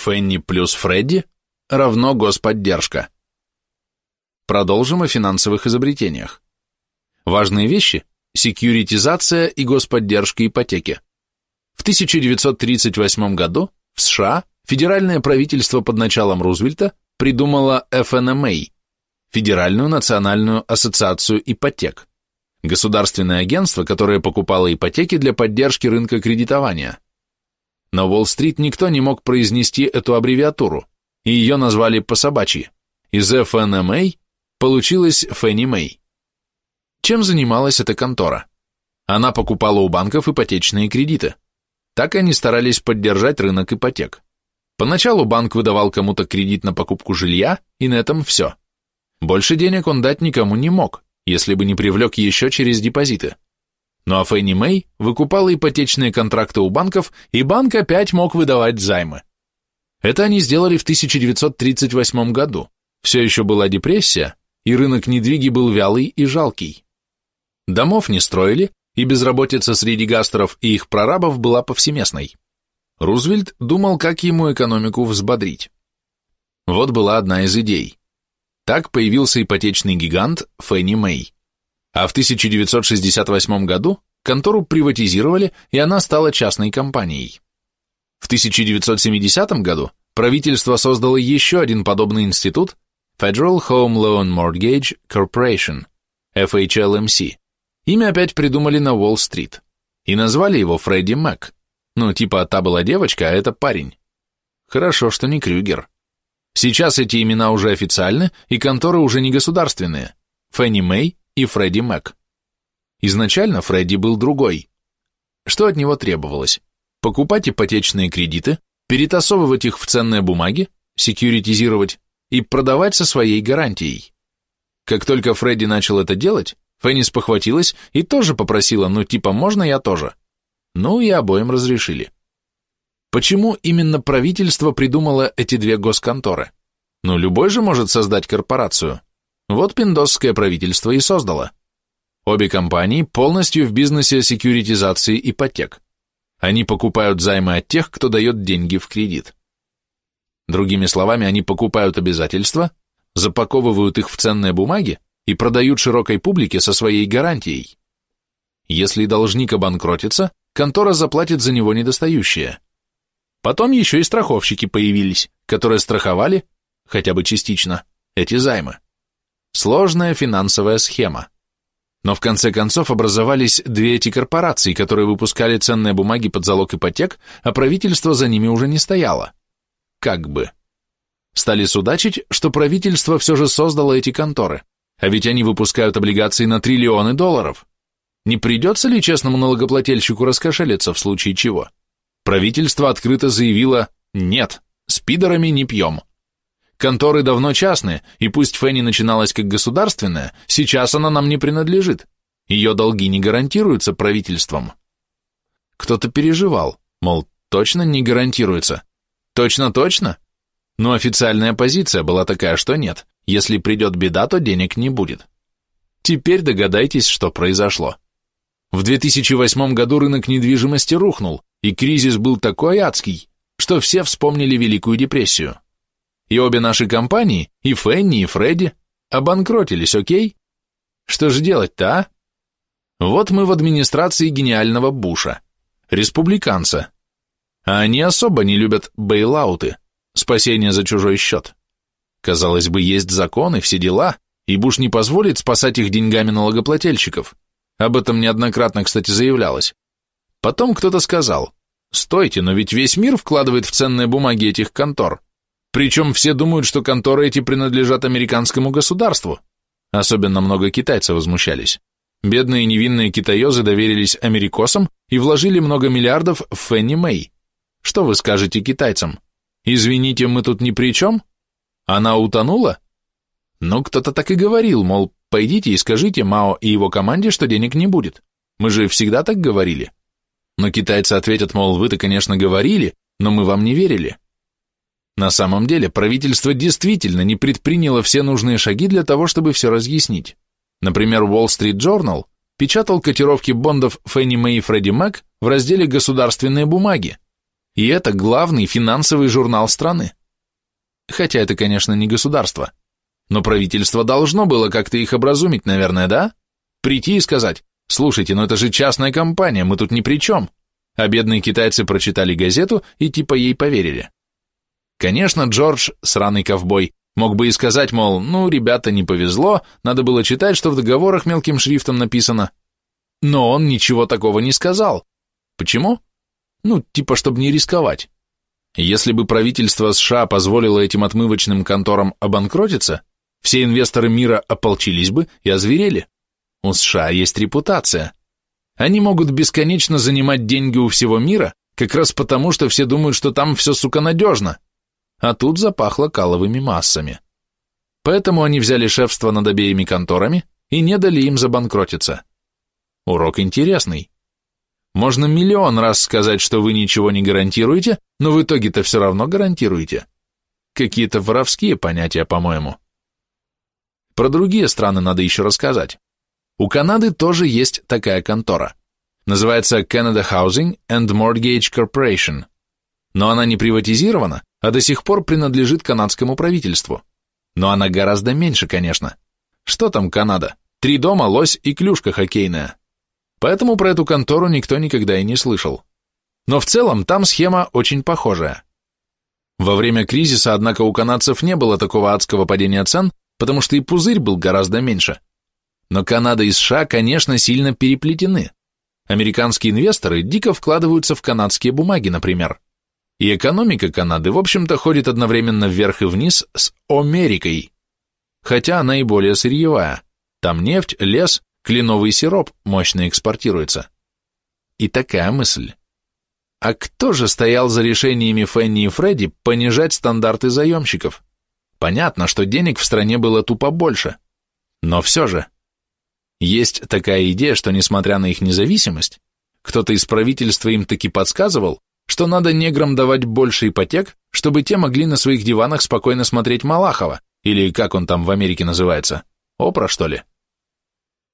Фенни плюс Фредди равно господдержка. Продолжим о финансовых изобретениях. Важные вещи – секьюритизация и господдержка ипотеки. В 1938 году в США федеральное правительство под началом Рузвельта придумало FNMA – Федеральную национальную ассоциацию ипотек, государственное агентство, которое покупало ипотеки для поддержки рынка кредитования. На Уолл-стрит никто не мог произнести эту аббревиатуру, и ее назвали по собачьи. Из FNMA получилось Fannie Mae. Чем занималась эта контора? Она покупала у банков ипотечные кредиты. Так они старались поддержать рынок ипотек. Поначалу банк выдавал кому-то кредит на покупку жилья, и на этом все. Больше денег он дать никому не мог, если бы не привлек еще через депозиты. Ну а Фенни Мэй выкупала ипотечные контракты у банков, и банк опять мог выдавать займы. Это они сделали в 1938 году. Все еще была депрессия, и рынок недвиги был вялый и жалкий. Домов не строили, и безработица среди гастеров и их прорабов была повсеместной. Рузвельт думал, как ему экономику взбодрить. Вот была одна из идей. Так появился ипотечный гигант Фенни Мэй. А в 1968 году контору приватизировали, и она стала частной компанией. В 1970 году правительство создало еще один подобный институт Federal Home Loan Mortgage Corporation, FHLMC. Имя опять придумали на Уолл-стрит. И назвали его Фредди Мак. Ну, типа, та была девочка, а это парень. Хорошо, что не Крюгер. Сейчас эти имена уже официальны, и конторы уже не государственные. Фенни Мэй и Фредди Мак. Изначально Фредди был другой. Что от него требовалось? Покупать ипотечные кредиты, перетасовывать их в ценные бумаги, секьюритизировать и продавать со своей гарантией. Как только Фредди начал это делать, Фенни спохватилась и тоже попросила, ну типа можно я тоже? Ну и обоим разрешили. Почему именно правительство придумало эти две госконторы? Ну любой же может создать корпорацию. Вот пиндосское правительство и создало. Обе компании полностью в бизнесе секьюритизации ипотек. Они покупают займы от тех, кто дает деньги в кредит. Другими словами, они покупают обязательства, запаковывают их в ценные бумаги и продают широкой публике со своей гарантией. Если должник обанкротится, контора заплатит за него недостающее. Потом еще и страховщики появились, которые страховали, хотя бы частично, эти займы. Сложная финансовая схема. Но в конце концов образовались две эти корпорации, которые выпускали ценные бумаги под залог ипотек, а правительство за ними уже не стояло. Как бы. Стали судачить, что правительство все же создало эти конторы, а ведь они выпускают облигации на триллионы долларов. Не придется ли честному налогоплательщику раскошелиться в случае чего? Правительство открыто заявило «нет, с пидорами не пьем». Конторы давно частные, и пусть Фенни начиналась как государственная, сейчас она нам не принадлежит. Ее долги не гарантируются правительством. Кто-то переживал, мол, точно не гарантируется. Точно-точно? Но официальная позиция была такая, что нет. Если придет беда, то денег не будет. Теперь догадайтесь, что произошло. В 2008 году рынок недвижимости рухнул, и кризис был такой адский, что все вспомнили Великую депрессию. И обе наши компании, и Фенни, и Фредди, обанкротились, окей? Что же делать-то, а? Вот мы в администрации гениального Буша, республиканца. А они особо не любят бейлауты, спасение за чужой счет. Казалось бы, есть законы, все дела, и Буш не позволит спасать их деньгами налогоплательщиков. Об этом неоднократно, кстати, заявлялось. Потом кто-то сказал, стойте, но ведь весь мир вкладывает в ценные бумаги этих контор. Причем все думают, что конторы эти принадлежат американскому государству. Особенно много китайцев возмущались. Бедные невинные китаёзы доверились америкосам и вложили много миллиардов в Фенни Мэй. Что вы скажете китайцам? Извините, мы тут ни при чем? Она утонула? Ну, кто-то так и говорил, мол, пойдите и скажите Мао и его команде, что денег не будет. Мы же всегда так говорили. Но китайцы ответят, мол, вы-то, конечно, говорили, но мы вам не верили. На самом деле правительство действительно не предприняло все нужные шаги для того, чтобы все разъяснить. Например, Wall Street Journal печатал котировки бондов Фенни Мэй и Фредди Мак в разделе «Государственные бумаги». И это главный финансовый журнал страны. Хотя это, конечно, не государство. Но правительство должно было как-то их образумить, наверное, да? Прийти и сказать, слушайте, ну это же частная компания, мы тут ни при чем. А бедные китайцы прочитали газету и типа ей поверили. Конечно, Джордж, сраный ковбой, мог бы и сказать, мол, ну, ребята, не повезло, надо было читать, что в договорах мелким шрифтом написано. Но он ничего такого не сказал. Почему? Ну, типа, чтобы не рисковать. Если бы правительство США позволило этим отмывочным конторам обанкротиться, все инвесторы мира ополчились бы и озверели. У США есть репутация. Они могут бесконечно занимать деньги у всего мира, как раз потому, что все думают, что там все, сука, надежно. А тут запахло каловыми массами. Поэтому они взяли шефство над обеими конторами и не дали им забанкротиться. Урок интересный. Можно миллион раз сказать, что вы ничего не гарантируете, но в итоге-то все равно гарантируете. Какие-то воровские понятия, по-моему. Про другие страны надо еще рассказать. У Канады тоже есть такая контора. Называется Canada Housing and Mortgage Corporation. Но она не приватизирована, а до сих пор принадлежит канадскому правительству. Но она гораздо меньше, конечно. Что там Канада? Три дома, лось и клюшка хоккейная. Поэтому про эту контору никто никогда и не слышал. Но в целом там схема очень похожая. Во время кризиса, однако, у канадцев не было такого адского падения цен, потому что и пузырь был гораздо меньше. Но Канада и США, конечно, сильно переплетены. Американские инвесторы дико вкладываются в канадские бумаги, например. И экономика Канады, в общем-то, ходит одновременно вверх и вниз с Америкой. Хотя она и более сырьевая. Там нефть, лес, Кленовый сироп мощно экспортируется. И такая мысль. А кто же стоял за решениями Фенни и Фредди понижать стандарты заемщиков? Понятно, что денег в стране было тупо больше. Но все же. Есть такая идея, что несмотря на их независимость, кто-то из правительства им таки подсказывал, что надо неграм давать больше ипотек, чтобы те могли на своих диванах спокойно смотреть Малахова, или как он там в Америке называется, Опра, что ли?